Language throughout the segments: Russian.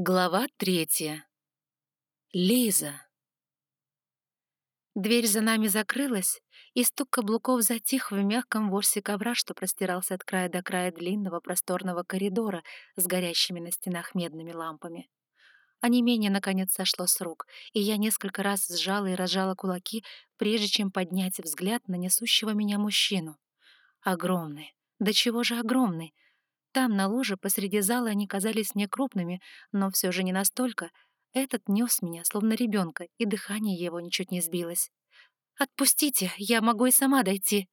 Глава третья. Лиза. Дверь за нами закрылась, и стук каблуков затих в мягком ворсе ковра, что простирался от края до края длинного просторного коридора с горящими на стенах медными лампами. А не менее, наконец, сошло с рук, и я несколько раз сжала и разжала кулаки, прежде чем поднять взгляд на несущего меня мужчину. Огромный. Да чего же огромный? Там, на луже, посреди зала они казались мне крупными, но все же не настолько. Этот нес меня, словно ребенка, и дыхание его ничуть не сбилось. «Отпустите, я могу и сама дойти!»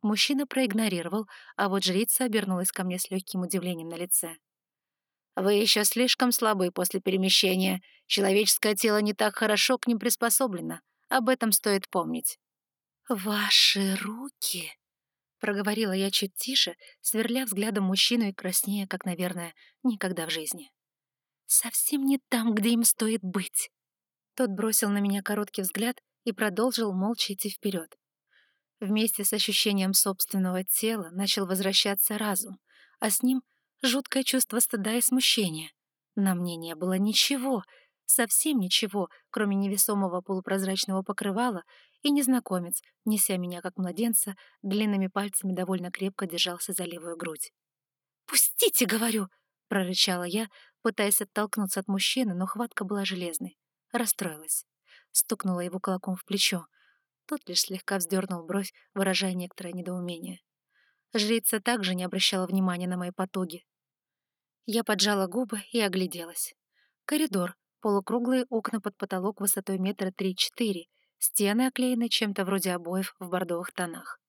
Мужчина проигнорировал, а вот жрица обернулась ко мне с легким удивлением на лице. «Вы еще слишком слабы после перемещения. Человеческое тело не так хорошо к ним приспособлено. Об этом стоит помнить». «Ваши руки!» — проговорила я чуть тише, сверля взглядом мужчину и краснея, как, наверное, никогда в жизни. «Совсем не там, где им стоит быть». Тот бросил на меня короткий взгляд и продолжил молча идти вперед. Вместе с ощущением собственного тела начал возвращаться разум, а с ним — жуткое чувство стыда и смущения. На мне не было ничего, совсем ничего, кроме невесомого полупрозрачного покрывала и незнакомец, неся меня как младенца, длинными пальцами довольно крепко держался за левую грудь. «Пустите, говорю!» — прорычала я, пытаясь оттолкнуться от мужчины, но хватка была железной. Расстроилась. Стукнула его кулаком в плечо. Тот лишь слегка вздернул бровь, выражая некоторое недоумение. Жрица также не обращала внимания на мои потуги. Я поджала губы и огляделась. Коридор, полукруглые окна под потолок высотой метра три-четыре, Стены оклеены чем-то вроде обоев в бордовых тонах.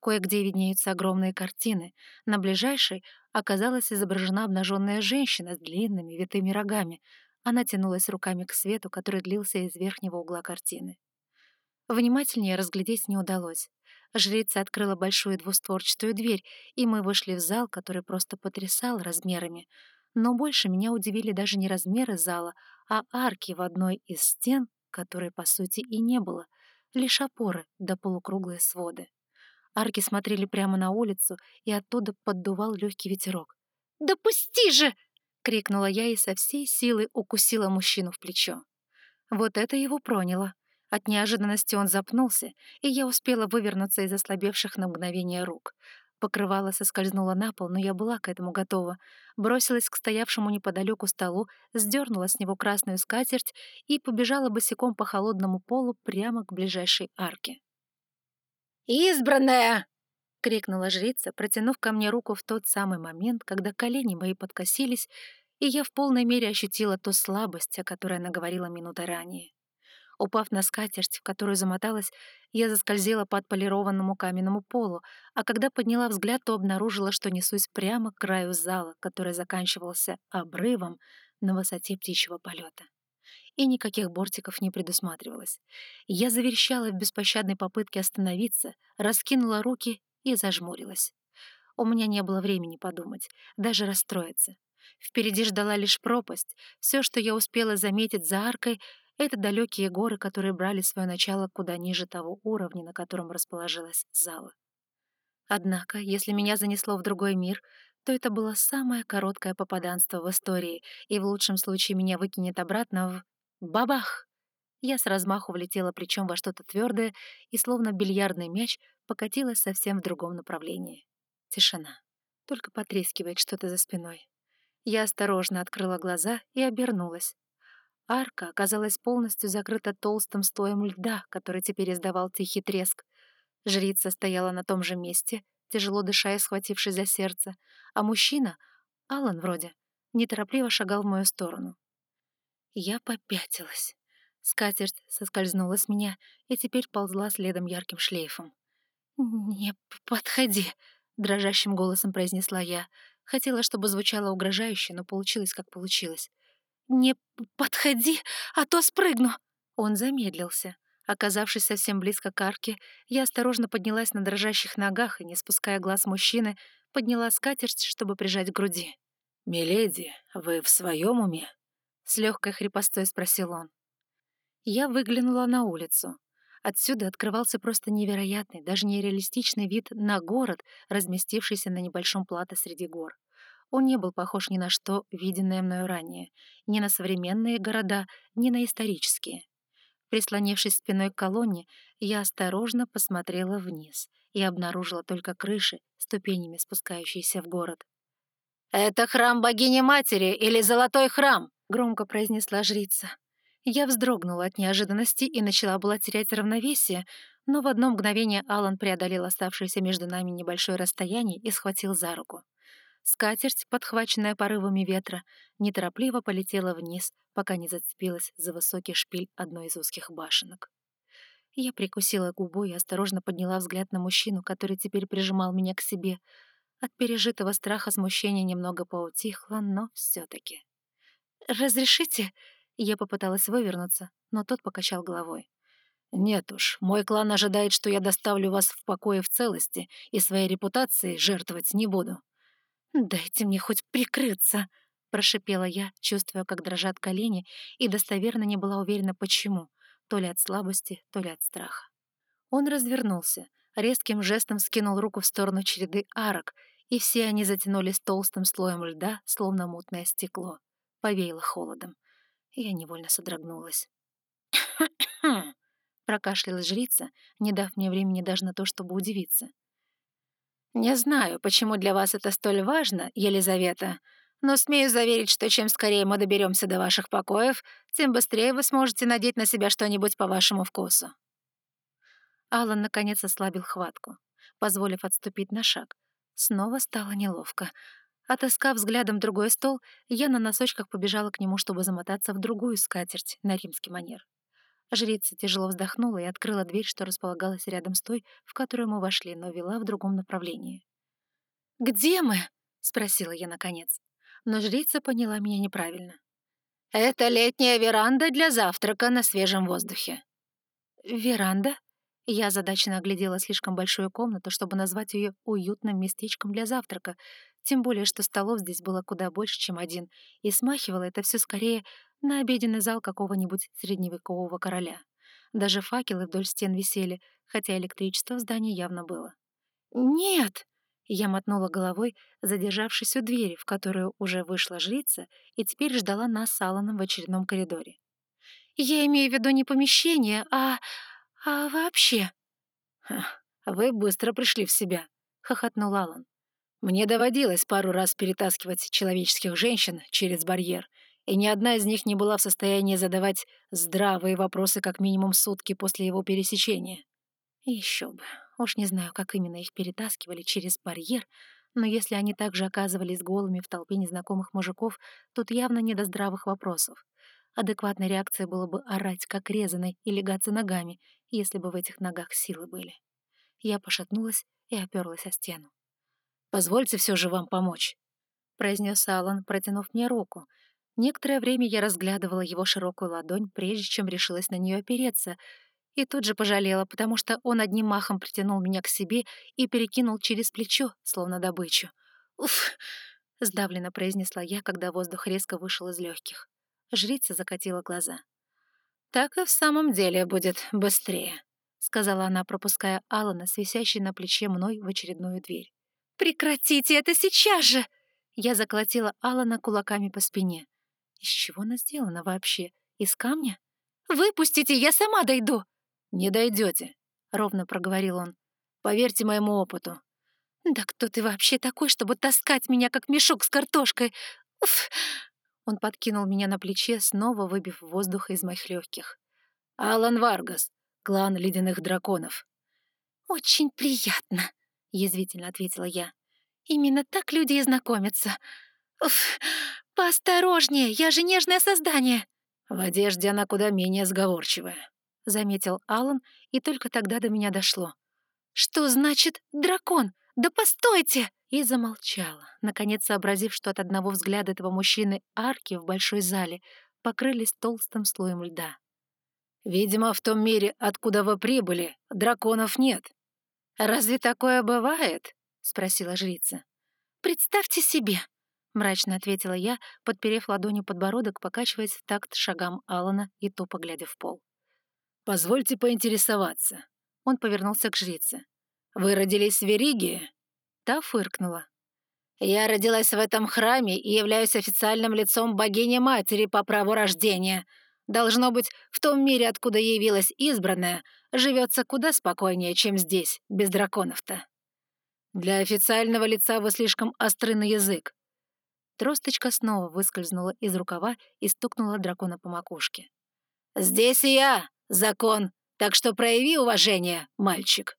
Кое-где виднеются огромные картины. На ближайшей оказалась изображена обнаженная женщина с длинными витыми рогами. Она тянулась руками к свету, который длился из верхнего угла картины. Внимательнее разглядеть не удалось. Жрица открыла большую двустворчатую дверь, и мы вышли в зал, который просто потрясал размерами. Но больше меня удивили даже не размеры зала, а арки в одной из стен, которой, по сути, и не было, лишь опоры да полукруглые своды. Арки смотрели прямо на улицу, и оттуда поддувал легкий ветерок. «Да пусти же!» — крикнула я и со всей силы укусила мужчину в плечо. Вот это его проняло. От неожиданности он запнулся, и я успела вывернуться из ослабевших на мгновение рук. Покрывало соскользнуло на пол, но я была к этому готова. Бросилась к стоявшему неподалеку столу, сдернула с него красную скатерть и побежала босиком по холодному полу прямо к ближайшей арке. «Избранная!» — крикнула жрица, протянув ко мне руку в тот самый момент, когда колени мои подкосились, и я в полной мере ощутила ту слабость, о которой она говорила минутой ранее. Упав на скатерть, в которую замоталась, я заскользила по отполированному каменному полу, а когда подняла взгляд, то обнаружила, что несусь прямо к краю зала, который заканчивался обрывом на высоте птичьего полета. И никаких бортиков не предусматривалось. Я заверещала в беспощадной попытке остановиться, раскинула руки и зажмурилась. У меня не было времени подумать, даже расстроиться. Впереди ждала лишь пропасть. Все, что я успела заметить за аркой — это далекие горы, которые брали свое начало куда ниже того уровня, на котором расположилась зала. Однако, если меня занесло в другой мир, то это было самое короткое попаданство в истории, и в лучшем случае меня выкинет обратно в... Бабах! Я с размаху влетела плечом во что-то твердое и, словно бильярдный мяч, покатилась совсем в другом направлении. Тишина. Только потрескивает что-то за спиной. Я осторожно открыла глаза и обернулась. Арка оказалась полностью закрыта толстым слоем льда, который теперь издавал тихий треск. Жрица стояла на том же месте, тяжело дыша и схватившись за сердце, а мужчина, Алан вроде, неторопливо шагал в мою сторону. Я попятилась. Скатерть соскользнула с меня и теперь ползла следом ярким шлейфом. «Не подходи», — дрожащим голосом произнесла я. Хотела, чтобы звучало угрожающе, но получилось, как получилось. «Не подходи, а то спрыгну!» Он замедлился. Оказавшись совсем близко к арке, я осторожно поднялась на дрожащих ногах и, не спуская глаз мужчины, подняла скатерть, чтобы прижать к груди. «Миледи, вы в своем уме?» — с легкой хрипостой спросил он. Я выглянула на улицу. Отсюда открывался просто невероятный, даже нереалистичный вид на город, разместившийся на небольшом плато среди гор. Он не был похож ни на что, виденное мною ранее, ни на современные города, ни на исторические. Прислонившись спиной к колонне, я осторожно посмотрела вниз и обнаружила только крыши, ступенями спускающиеся в город. «Это храм богини-матери или золотой храм?» — громко произнесла жрица. Я вздрогнула от неожиданности и начала была терять равновесие, но в одно мгновение Алан преодолел оставшееся между нами небольшое расстояние и схватил за руку. Скатерть, подхваченная порывами ветра, неторопливо полетела вниз, пока не зацепилась за высокий шпиль одной из узких башенок. Я прикусила губу и осторожно подняла взгляд на мужчину, который теперь прижимал меня к себе. От пережитого страха смущение немного поутихло, но все таки «Разрешите?» Я попыталась вывернуться, но тот покачал головой. «Нет уж, мой клан ожидает, что я доставлю вас в покое в целости и своей репутацией жертвовать не буду». «Дайте мне хоть прикрыться», — прошипела я, чувствуя, как дрожат колени, и достоверно не была уверена, почему, то ли от слабости, то ли от страха. Он развернулся, резким жестом скинул руку в сторону череды арок, и все они затянулись толстым слоем льда, словно мутное стекло. Повеяло холодом. Я невольно содрогнулась. прокашлялась жрица, не дав мне времени даже на то, чтобы удивиться. «Не знаю, почему для вас это столь важно, Елизавета, но смею заверить, что чем скорее мы доберемся до ваших покоев, тем быстрее вы сможете надеть на себя что-нибудь по вашему вкусу». Алан наконец ослабил хватку, позволив отступить на шаг. Снова стало неловко. Отыскав взглядом другой стол, я на носочках побежала к нему, чтобы замотаться в другую скатерть на римский манер. Жрица тяжело вздохнула и открыла дверь, что располагалась рядом с той, в которую мы вошли, но вела в другом направлении. «Где мы?» — спросила я наконец. Но жрица поняла меня неправильно. «Это летняя веранда для завтрака на свежем воздухе». «Веранда?» Я задачно оглядела слишком большую комнату, чтобы назвать ее уютным местечком для завтрака, тем более что столов здесь было куда больше, чем один, и смахивало это все скорее на обеденный зал какого-нибудь средневекового короля. Даже факелы вдоль стен висели, хотя электричество в здании явно было. «Нет!» — я мотнула головой, задержавшись у двери, в которую уже вышла жрица и теперь ждала нас с Алланом в очередном коридоре. «Я имею в виду не помещение, а... а вообще...» «Вы быстро пришли в себя», — хохотнул Аллан. «Мне доводилось пару раз перетаскивать человеческих женщин через барьер, и ни одна из них не была в состоянии задавать здравые вопросы как минимум сутки после его пересечения. Еще бы. Уж не знаю, как именно их перетаскивали через барьер, но если они также оказывались голыми в толпе незнакомых мужиков, тут явно не до здравых вопросов. Адекватной реакцией было бы орать, как резаной, и легаться ногами, если бы в этих ногах силы были. Я пошатнулась и оперлась о стену. «Позвольте все же вам помочь», — произнес Алан, протянув мне руку, Некоторое время я разглядывала его широкую ладонь, прежде чем решилась на нее опереться, и тут же пожалела, потому что он одним махом притянул меня к себе и перекинул через плечо, словно добычу. «Уф!» — сдавленно произнесла я, когда воздух резко вышел из легких. Жрица закатила глаза. «Так и в самом деле будет быстрее», — сказала она, пропуская Алана, с висящей на плече мной в очередную дверь. «Прекратите это сейчас же!» Я заколотила Алана кулаками по спине. Из чего она сделана вообще? Из камня? «Выпустите, я сама дойду!» «Не дойдете», — ровно проговорил он. «Поверьте моему опыту». «Да кто ты вообще такой, чтобы таскать меня, как мешок с картошкой? Уф!» Он подкинул меня на плече, снова выбив воздух из моих легких. «Алан Варгас, клан ледяных драконов». «Очень приятно», — язвительно ответила я. «Именно так люди и знакомятся. Уф, «Поосторожнее, я же нежное создание!» «В одежде она куда менее сговорчивая», — заметил Алан, и только тогда до меня дошло. «Что значит дракон? Да постойте!» И замолчала, наконец сообразив, что от одного взгляда этого мужчины арки в большой зале покрылись толстым слоем льда. «Видимо, в том мире, откуда вы прибыли, драконов нет». «Разве такое бывает?» — спросила жрица. «Представьте себе!» Мрачно ответила я, подперев ладонью подбородок, покачиваясь в такт шагам Алана и тупо глядя в пол. «Позвольте поинтересоваться». Он повернулся к жрице. «Вы родились в Веригии?» Та фыркнула. Я родилась в этом храме и являюсь официальным лицом богини-матери по праву рождения. Должно быть, в том мире, откуда явилась избранная, живется куда спокойнее, чем здесь, без драконов-то. Для официального лица вы слишком острый на язык. Тросточка снова выскользнула из рукава и стукнула дракона по макушке. «Здесь и я, закон, так что прояви уважение, мальчик».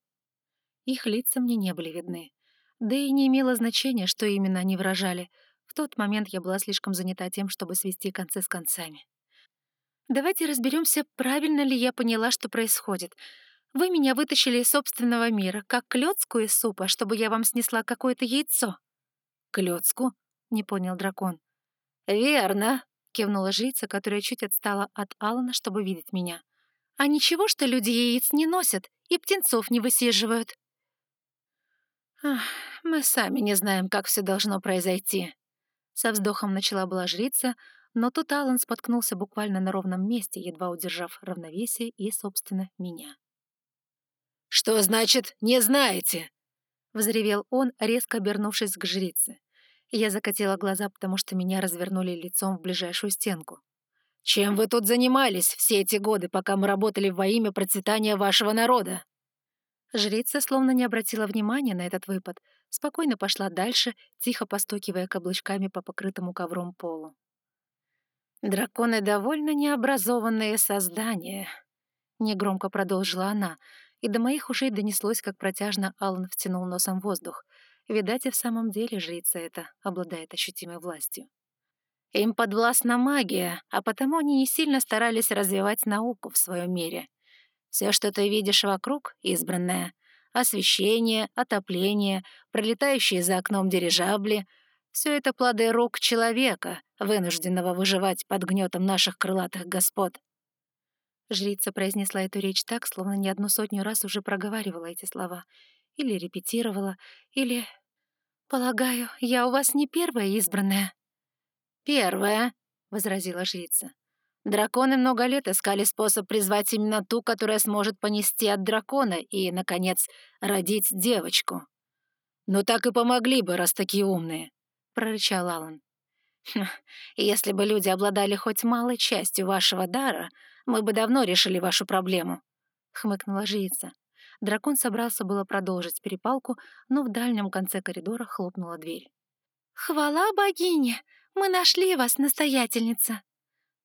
Их лица мне не были видны. Да и не имело значения, что именно они выражали. В тот момент я была слишком занята тем, чтобы свести концы с концами. Давайте разберемся, правильно ли я поняла, что происходит. Вы меня вытащили из собственного мира, как клёцку из супа, чтобы я вам снесла какое-то яйцо. Клёцку? Не понял дракон. Верно, кивнула жрица, которая чуть отстала от Алана, чтобы видеть меня. А ничего, что люди яиц не носят и птенцов не высиживают. Ах, мы сами не знаем, как все должно произойти. Со вздохом начала была жрица, но тут Алан споткнулся буквально на ровном месте, едва удержав равновесие и, собственно, меня. «Что значит «не знаете»?» — взревел он, резко обернувшись к жрице. Я закатила глаза, потому что меня развернули лицом в ближайшую стенку. «Чем вы тут занимались все эти годы, пока мы работали во имя процветания вашего народа?» Жрица словно не обратила внимания на этот выпад, спокойно пошла дальше, тихо постукивая каблучками по покрытому ковром полу. «Драконы довольно необразованные создания», — негромко продолжила она, и до моих ушей донеслось, как протяжно Аллан втянул носом воздух. Видать, и в самом деле жрица эта обладает ощутимой властью. Им подвластна магия, а потому они не сильно старались развивать науку в своем мире. Все, что ты видишь вокруг, избранное — освещение, отопление, пролетающие за окном дирижабли — все это плоды рук человека, вынужденного выживать под гнетом наших крылатых господ. Жрица произнесла эту речь так, словно не одну сотню раз уже проговаривала эти слова. Или репетировала, или... «Полагаю, я у вас не первая избранная?» «Первая», — возразила жрица. Драконы много лет искали способ призвать именно ту, которая сможет понести от дракона и, наконец, родить девочку. «Ну так и помогли бы, раз такие умные», — прорычал Алан. «Хм, «Если бы люди обладали хоть малой частью вашего дара, мы бы давно решили вашу проблему», — хмыкнула жрица. Дракон собрался было продолжить перепалку, но в дальнем конце коридора хлопнула дверь. «Хвала богине! Мы нашли вас, настоятельница!»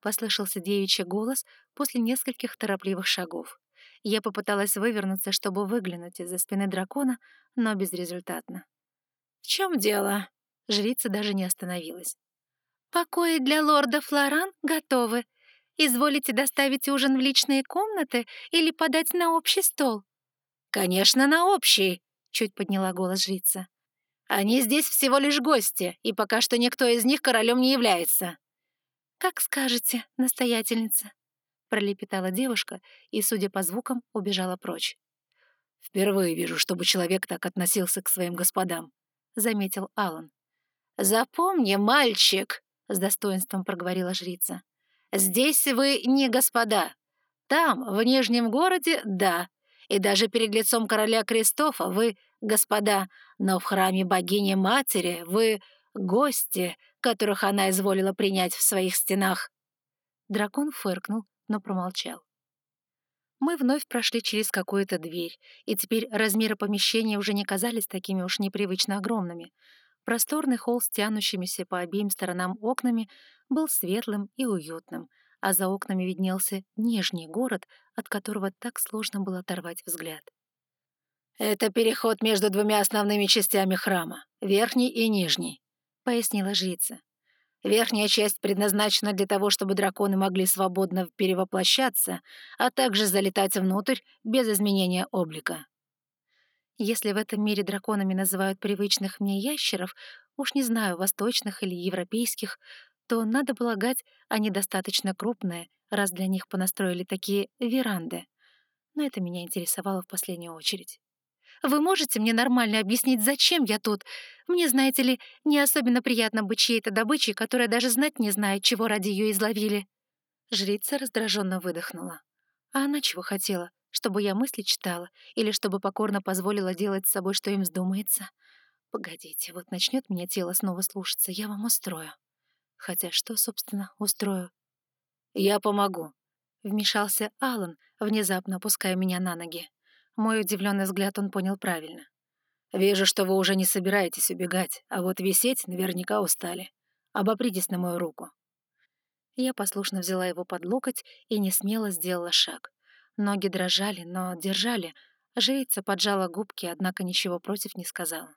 Послышался девичий голос после нескольких торопливых шагов. Я попыталась вывернуться, чтобы выглянуть из-за спины дракона, но безрезультатно. «В чем дело?» Жрица даже не остановилась. «Покои для лорда Флоран готовы. Изволите доставить ужин в личные комнаты или подать на общий стол?» «Конечно, на общий», — чуть подняла голос жрица. «Они здесь всего лишь гости, и пока что никто из них королем не является». «Как скажете, настоятельница», — пролепетала девушка и, судя по звукам, убежала прочь. «Впервые вижу, чтобы человек так относился к своим господам», — заметил Алан. «Запомни, мальчик», — с достоинством проговорила жрица. «Здесь вы не господа. Там, в Нижнем городе, да. И даже перед лицом короля Кристофа вы господа, но в храме богини-матери вы гости, которых она изволила принять в своих стенах». Дракон фыркнул, но промолчал. Мы вновь прошли через какую-то дверь, и теперь размеры помещения уже не казались такими уж непривычно огромными. Просторный холл с тянущимися по обеим сторонам окнами был светлым и уютным, а за окнами виднелся нижний город, от которого так сложно было оторвать взгляд. «Это переход между двумя основными частями храма, верхний и нижний», — пояснила жрица. «Верхняя часть предназначена для того, чтобы драконы могли свободно перевоплощаться, а также залетать внутрь без изменения облика». Если в этом мире драконами называют привычных мне ящеров, уж не знаю, восточных или европейских, то, надо полагать, они достаточно крупные, раз для них понастроили такие веранды. Но это меня интересовало в последнюю очередь. Вы можете мне нормально объяснить, зачем я тут? Мне, знаете ли, не особенно приятно быть чьей-то добычей, которая даже знать не знает, чего ради ее изловили». Жрица раздраженно выдохнула. А она чего хотела? Чтобы я мысли читала? Или чтобы покорно позволила делать с собой, что им вздумается? Погодите, вот начнет меня тело снова слушаться, я вам устрою. Хотя что, собственно, устрою? Я помогу. Вмешался Алан, внезапно опуская меня на ноги. Мой удивленный взгляд он понял правильно. «Вижу, что вы уже не собираетесь убегать, а вот висеть наверняка устали. Обопритесь на мою руку». Я послушно взяла его под локоть и не смело сделала шаг. Ноги дрожали, но держали. Жрица поджала губки, однако ничего против не сказала.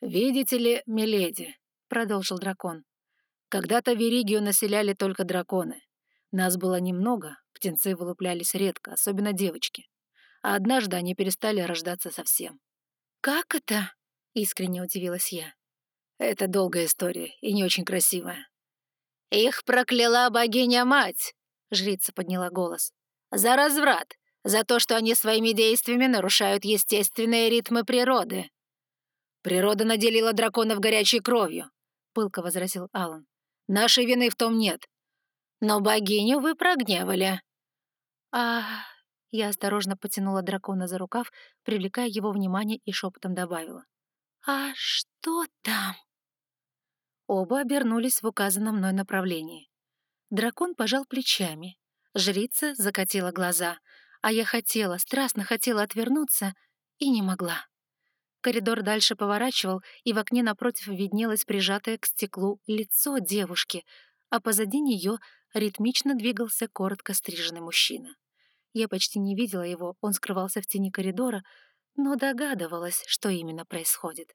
«Видите ли, миледи», — продолжил дракон, — «когда-то Веригию населяли только драконы. Нас было немного, птенцы вылуплялись редко, особенно девочки. А однажды они перестали рождаться совсем. «Как это?» — искренне удивилась я. «Это долгая история и не очень красивая». «Их прокляла богиня-мать!» — жрица подняла голос. «За разврат! За то, что они своими действиями нарушают естественные ритмы природы!» «Природа наделила драконов горячей кровью», — пылко возразил Алан. «Нашей вины в том нет». «Но богиню вы прогневали». «А...» Я осторожно потянула дракона за рукав, привлекая его внимание и шепотом добавила. «А что там?» Оба обернулись в указанном мной направлении. Дракон пожал плечами. Жрица закатила глаза, а я хотела, страстно хотела отвернуться и не могла. Коридор дальше поворачивал, и в окне напротив виднелось прижатое к стеклу лицо девушки, а позади нее ритмично двигался коротко стриженный мужчина. Я почти не видела его, он скрывался в тени коридора, но догадывалась, что именно происходит.